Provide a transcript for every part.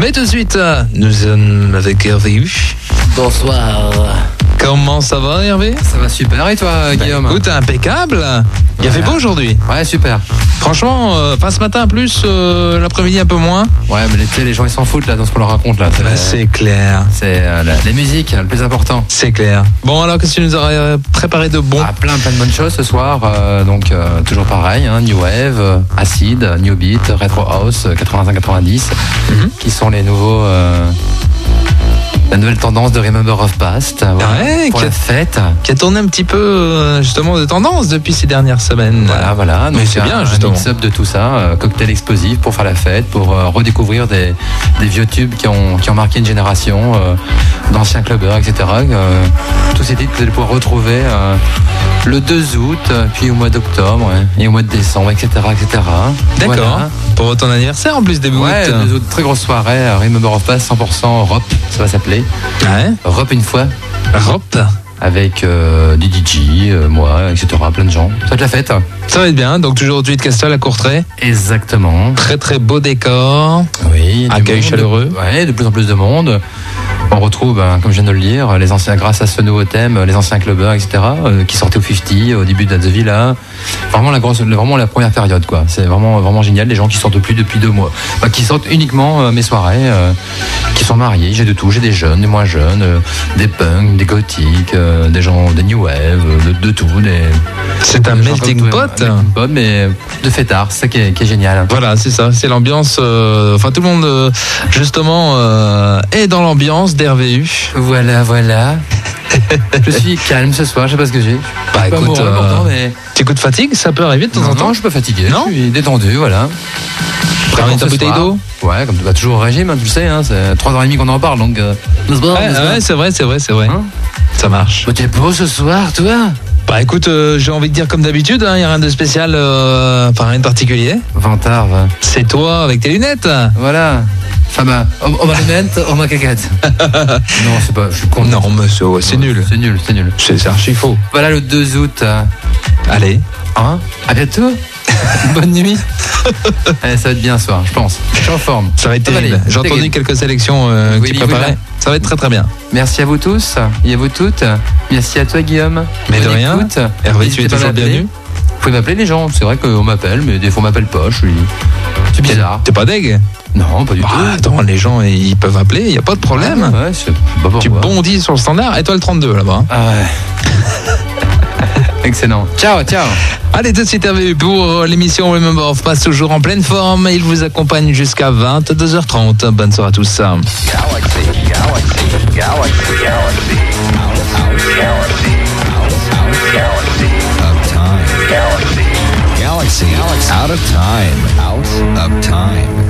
Mais tout de suite, nous sommes avec Hervé Huch. Bonsoir. Comment ça va Hervé Ça va super et toi Guillaume Écoute, impeccable. Il a fait beau aujourd'hui. Ouais, super. Franchement, euh, enfin ce matin plus, euh, l'après-midi un peu moins. Ouais, mais l'été, les gens ils s'en foutent là dans ce qu'on leur raconte là. Bah, c'est clair. C'est euh, la, la musique, le plus important. C'est clair. Bon alors qu'est-ce que tu nous aurais euh, préparé de bon Ah, plein plein de bonnes choses ce soir. euh, donc euh, toujours pareil, hein, New Wave, euh, Acid, New Beat, Retro House, euh, 85-90, Mhm. qui sont les nouveaux. La nouvelle tendance de Remember of Past. euh, voilà, Ouais, pour qui- la fête. Qui a tourné un petit peu euh, justement de tendance depuis ces dernières semaines. Voilà, voilà. Donc, c'est un- bien, un justement. mix-up de tout ça, euh, cocktail explosif pour faire la fête, pour euh, redécouvrir des, des vieux tubes qui ont, qui ont marqué une génération, euh, d'anciens clubbers, etc. Tous ces titres vous allez pouvoir retrouver le 2 août, puis au mois d'octobre ouais, et au mois de décembre, etc. etc. D'accord. Voilà. Pour ton anniversaire en plus début Ouais, août. très grosse soirée, Remember of Past 100% Rop, ça va s'appeler. Ouais. Rop une fois, Hop. avec euh, DJ, euh, moi, etc. Plein de gens. Ça va être la fête. Ça va être bien. Donc toujours au de Castel à Courtrai. Exactement. Très très beau décor. Oui, Accueil chaleureux. Ouais, de plus en plus de monde. On retrouve, ben, comme je viens de le dire, les anciens, grâce à ce nouveau thème, les anciens clubbers, etc., euh, qui sortaient au 50, au début de The Villa. Vraiment la grosse, vraiment la première période, quoi. C'est vraiment, vraiment génial. Les gens qui sortent plus depuis deux mois, Bah, qui sortent uniquement euh, mes soirées, euh, qui sont mariés. J'ai de tout. J'ai des jeunes, des moins jeunes, euh, des punks, des gothiques, euh, des gens, des new wave, de, de tout. Des, C'est un melting pot. mais de fêtard. C'est ça qui est, qui est génial. Voilà, c'est ça, c'est l'ambiance. Enfin, tout le monde, justement, est dans l'ambiance d'RVU. Voilà, voilà. je suis calme ce soir, je sais pas ce que j'ai. Bah Pas écoute, euh, pourtant, mais. petit coup de fatigue, ça peut arriver de temps Non, en non, temps. je suis pas fatigué. Non Je suis détendu, voilà. Prends ta bouteille d'eau. Ouais, comme tu vas toujours au régime, hein, tu le sais, hein, c'est 3h30 qu'on en parle, donc. euh, Ouais, c'est vrai, c'est vrai, c'est vrai. Hein ça marche. Oh, T'es beau ce soir, toi Bah écoute, euh, j'ai envie de dire comme d'habitude, il n'y a rien de spécial, euh, enfin rien de particulier. Vantard, va. C'est toi avec tes lunettes. Voilà. Fama, on on m'a lunette, on m'a caquette. non, c'est pas, je suis con. Non, monsieur, ouais, c'est nul. C'est nul, c'est nul. C'est c'est archi faux. Voilà le 2 août. euh, Allez. Hein? À bientôt. Bonne nuit. Allez, ça va être bien ce soir, je pense. Je suis en forme. Ça va être Ça va terrible. J'ai entendu quelques sélections euh, Oui, oui, oui. Ça va être très très bien. Merci à vous tous et à vous toutes. Merci à toi, Guillaume. Mais de Bonne rien. écoute. Hervé, N'hésitez tu es pas à toujours m'appeler. bienvenu. Vous pouvez m'appeler les gens. C'est vrai qu'on m'appelle, mais des fois on m'appelle pas. Je suis. C'est bizarre. T'es pas deg? Non, pas du Bah tout. attends, les gens ils peuvent appeler, il y a pas de problème. Ouais, ouais, c'est pas pour Tu bondis sur le standard et toi le 32 là-bas. hein. Ah ouais. Excellent. Ciao, ciao. Allez, tout de suite RVU pour euh, l'émission Remember of Pass, toujours en pleine forme. Il vous accompagne jusqu'à 22h30. Bonne soirée à tous. Galaxy, galaxy, galaxy, galaxy, galaxy, galaxy, of time, galaxy, galaxy, out of time, out of time.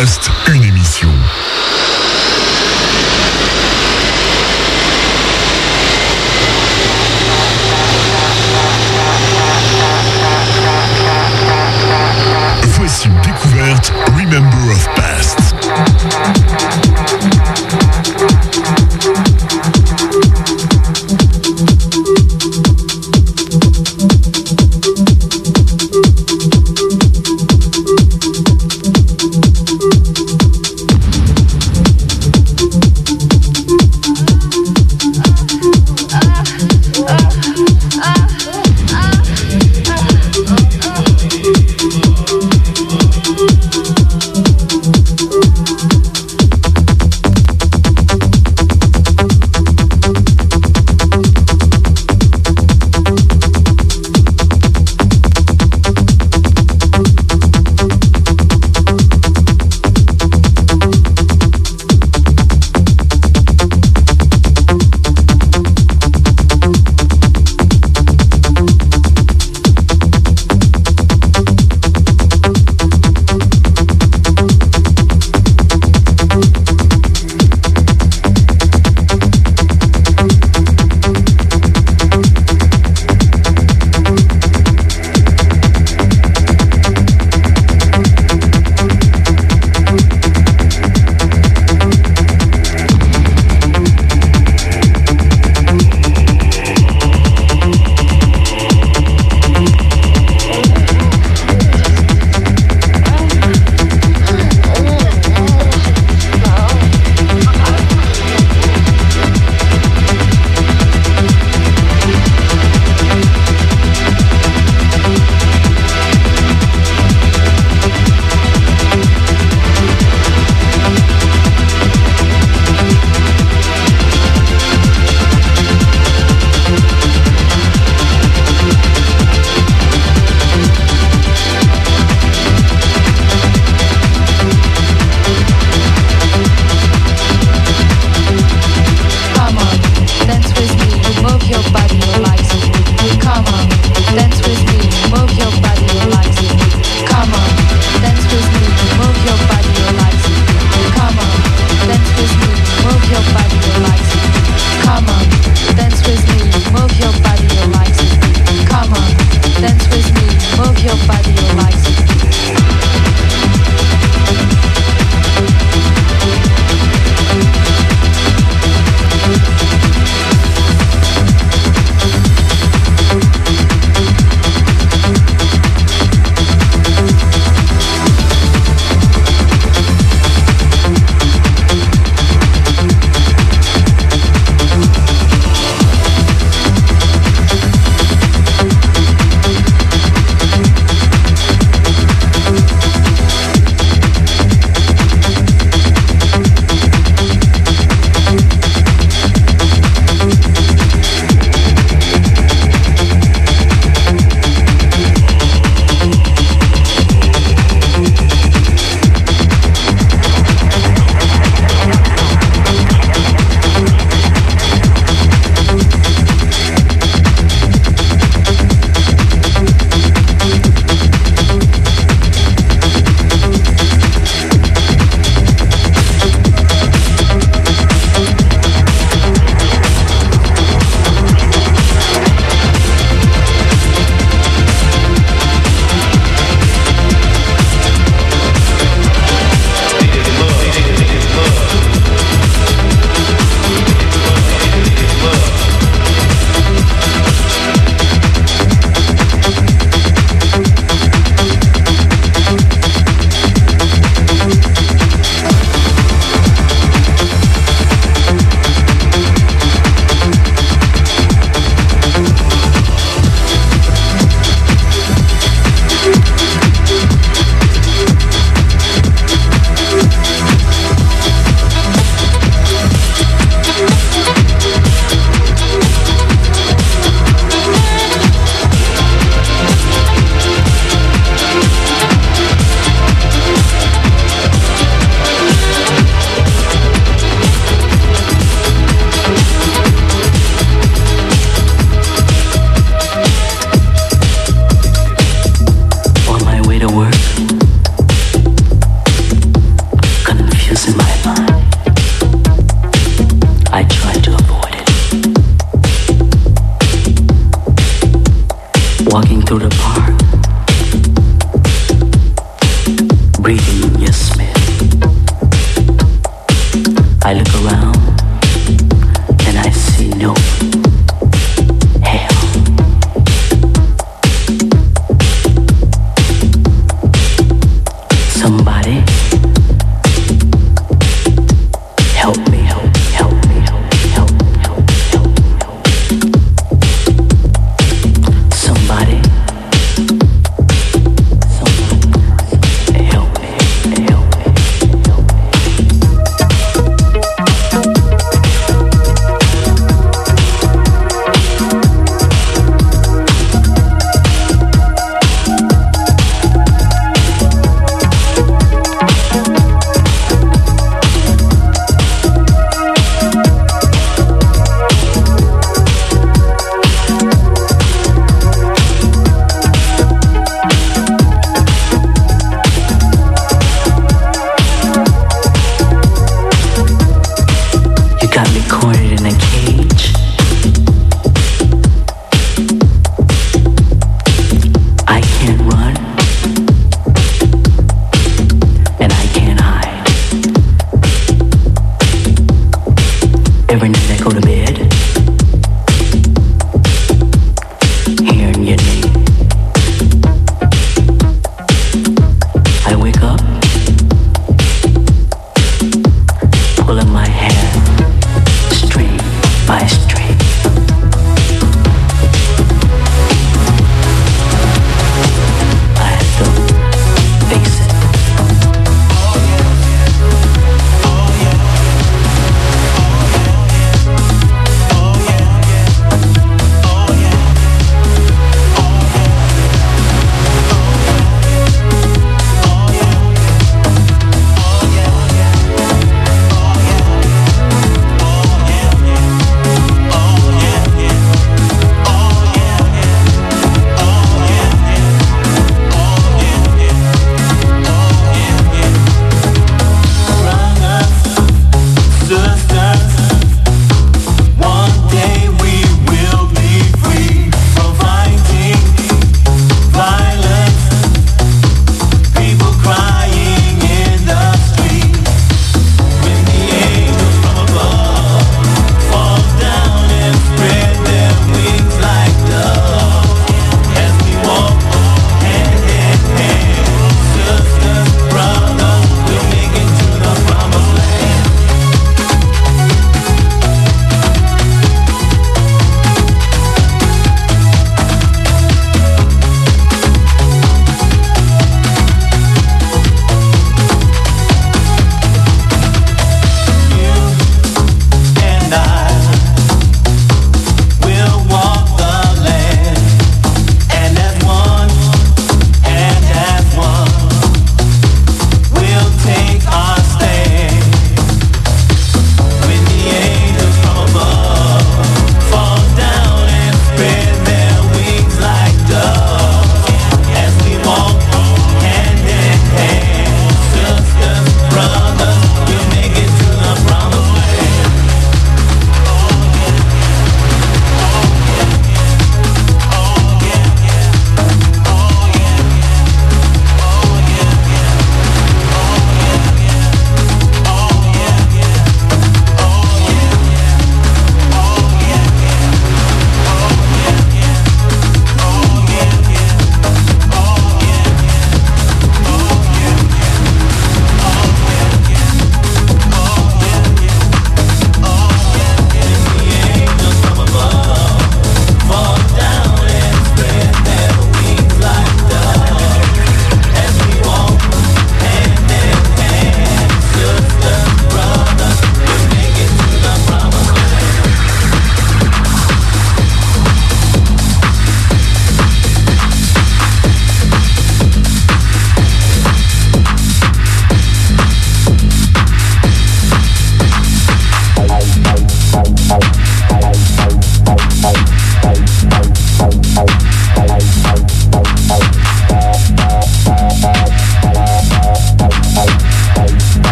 Just.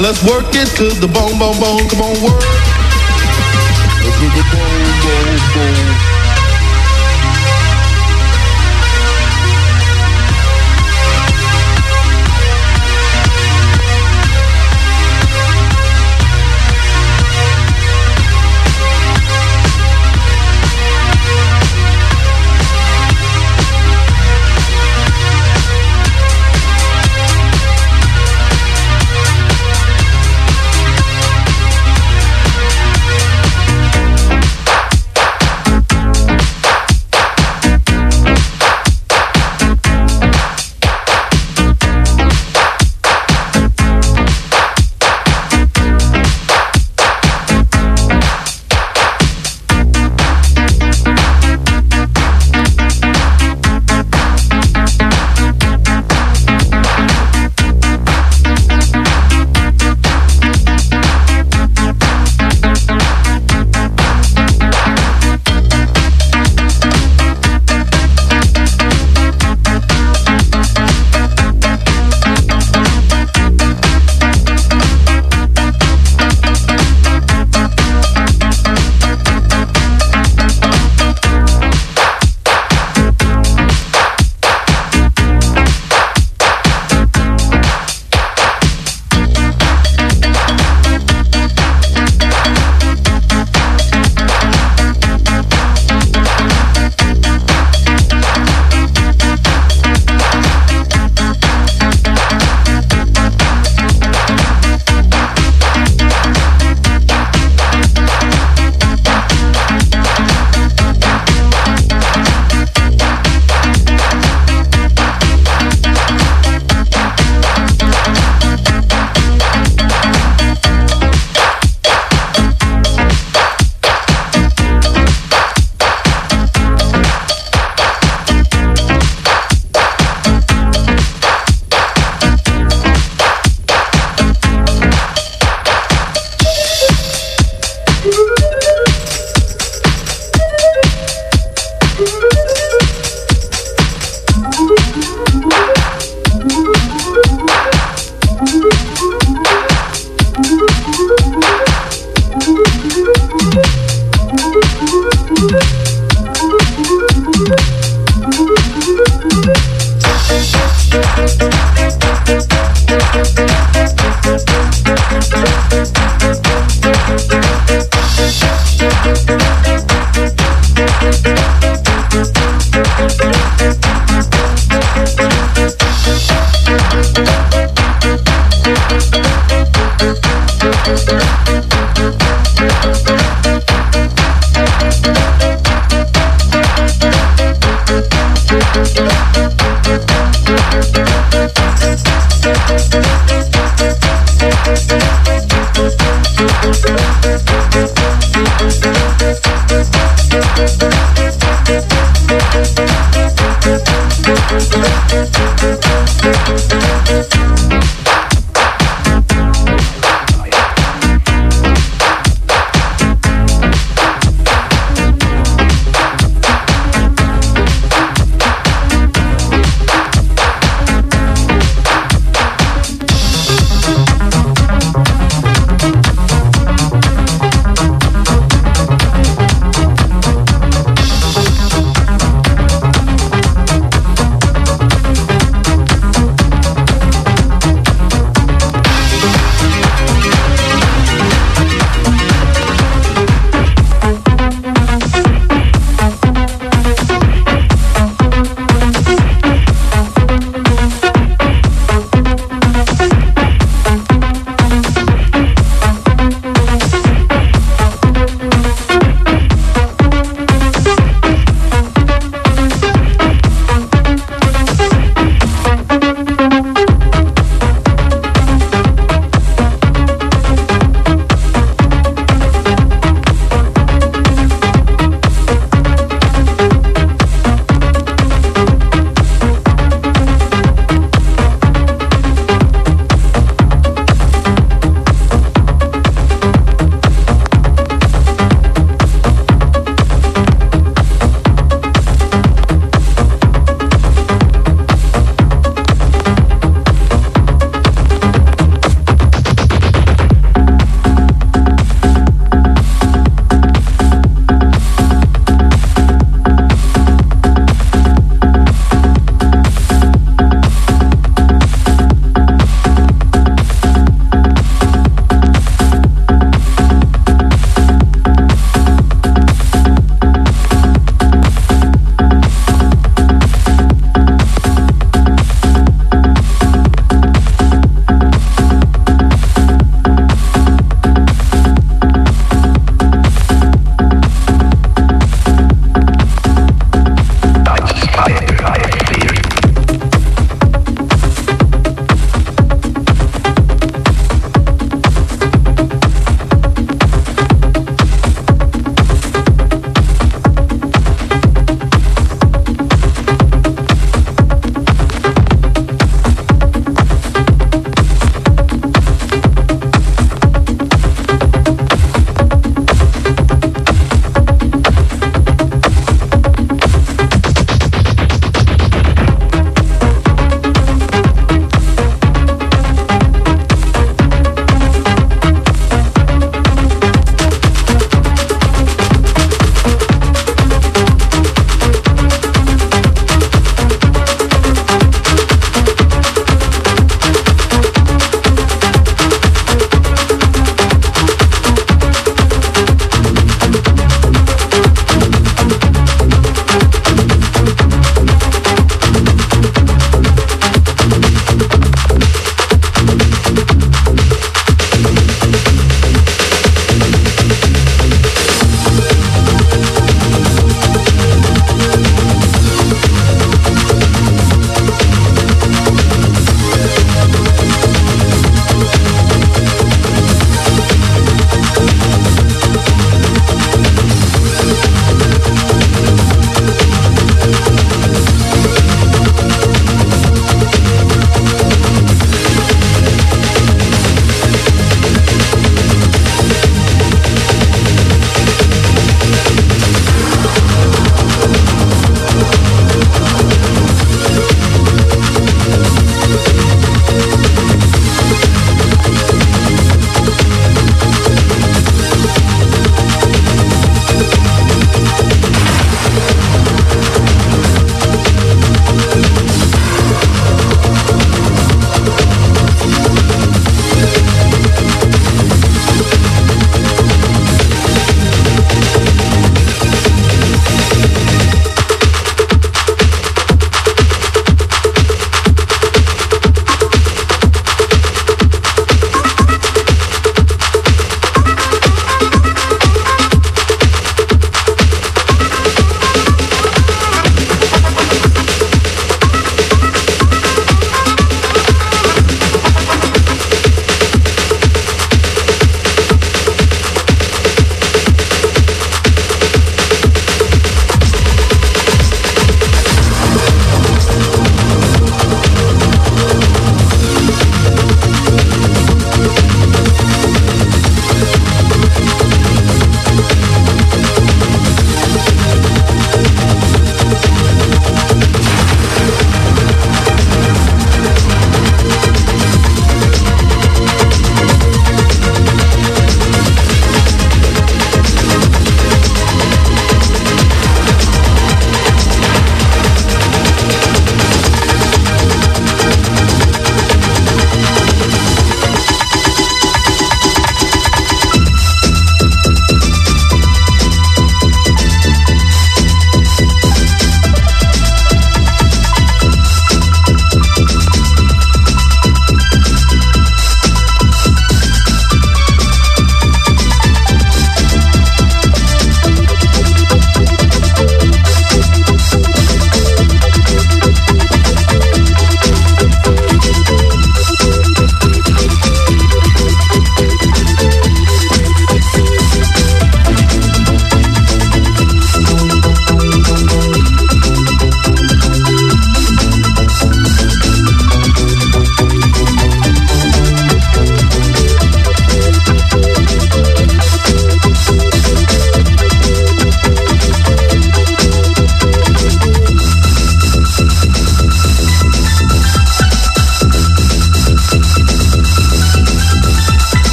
Let's work it to the bone, bone, bone. Come on, work.